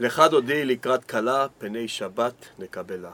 לך דודי לקראת כלה, פני שבת נקבלה.